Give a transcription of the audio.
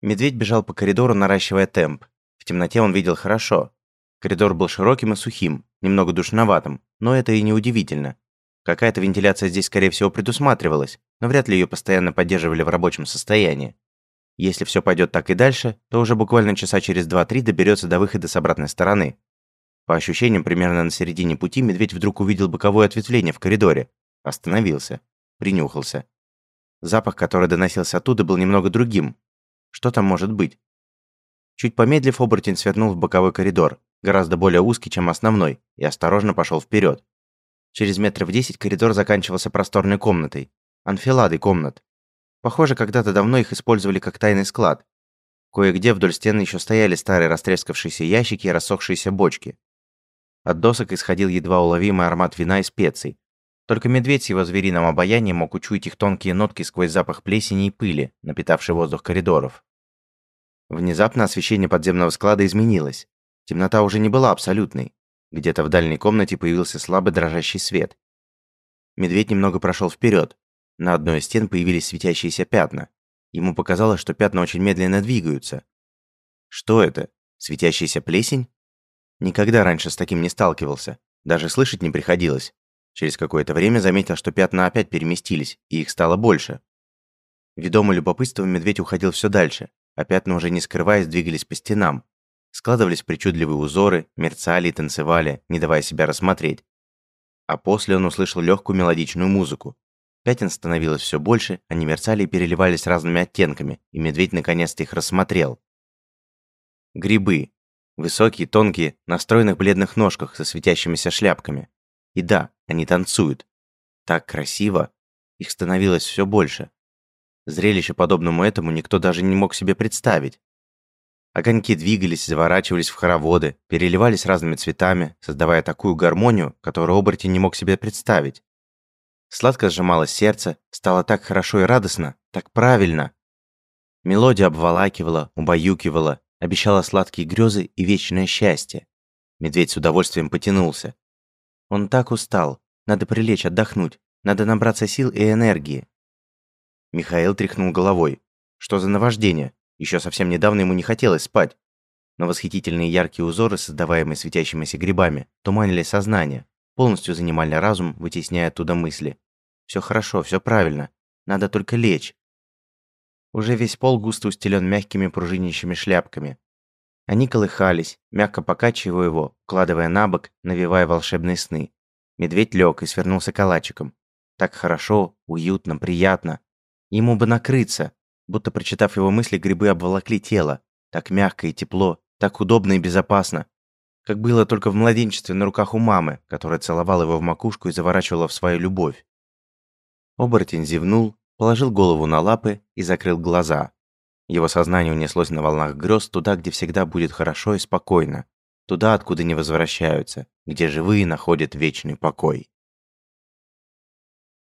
Медведь бежал по коридору, наращивая темп. В темноте он видел хорошо. Коридор был широким и сухим, немного душноватым, но это и не удивительно. Какая-то вентиляция здесь, скорее всего, предусматривалась, но вряд ли ее постоянно поддерживали в рабочем состоянии. Если все пойдет так и дальше, то уже буквально часа через 2-3 доберется до выхода с обратной стороны. По ощущениям, примерно на середине пути медведь вдруг увидел боковое ответвление в коридоре. Остановился. Принюхался. Запах, который доносился оттуда, был немного другим. Что там может быть? Чуть помедлив, оборотень свернул в боковой коридор, гораздо более узкий, чем основной, и осторожно пошел вперед. Через метров десять коридор заканчивался просторной комнатой. Анфиладой комнат. Похоже, когда-то давно их использовали как тайный склад. Кое-где вдоль стены еще стояли старые растрескавшиеся ящики и рассохшиеся бочки. От досок исходил едва уловимый аромат вина и специй. Только медведь с его звериным обаянием мог учуять их тонкие нотки сквозь запах плесени и пыли, напитавший воздух коридоров. Внезапно освещение подземного склада изменилось. Темнота уже не была абсолютной. Где-то в дальней комнате появился слабый дрожащий свет. Медведь немного прошел вперед. На одной из стен появились светящиеся пятна. Ему показалось, что пятна очень медленно двигаются. Что это? Светящаяся плесень? Никогда раньше с таким не сталкивался. Даже слышать не приходилось. Через какое-то время заметил, что пятна опять переместились, и их стало больше. Ведомый любопытством медведь уходил все дальше, а пятна уже не скрываясь двигались по стенам. Складывались причудливые узоры, мерцали и танцевали, не давая себя рассмотреть. А после он услышал легкую мелодичную музыку. Пятен становилось все больше, они мерцали и переливались разными оттенками, и медведь наконец-то их рассмотрел. Грибы. Высокие, тонкие, на стройных бледных ножках со светящимися шляпками. И да, они танцуют. Так красиво. Их становилось все больше. Зрелище, подобному этому, никто даже не мог себе представить. Огоньки двигались, заворачивались в хороводы, переливались разными цветами, создавая такую гармонию, которую оборотень не мог себе представить. Сладко сжималось сердце, стало так хорошо и радостно, так правильно. Мелодия обволакивала, убаюкивала, обещала сладкие грезы и вечное счастье. Медведь с удовольствием потянулся. Он так устал, надо прилечь, отдохнуть, надо набраться сил и энергии. Михаил тряхнул головой. Что за наваждение? Еще совсем недавно ему не хотелось спать. Но восхитительные яркие узоры, создаваемые светящимися грибами, туманили сознание, полностью занимали разум, вытесняя оттуда мысли. Все хорошо, все правильно. Надо только лечь. Уже весь пол густо устелен мягкими пружинящими шляпками. Они колыхались, мягко покачивая его, укладывая на бок, навевая волшебные сны. Медведь лег и свернулся калачиком. Так хорошо, уютно, приятно. Ему бы накрыться, будто прочитав его мысли, грибы обволокли тело. Так мягко и тепло, так удобно и безопасно. Как было только в младенчестве на руках у мамы, которая целовала его в макушку и заворачивала в свою любовь. Оборотень зевнул, положил голову на лапы и закрыл глаза. Его сознание унеслось на волнах грез туда, где всегда будет хорошо и спокойно. Туда, откуда не возвращаются, где живые находят вечный покой.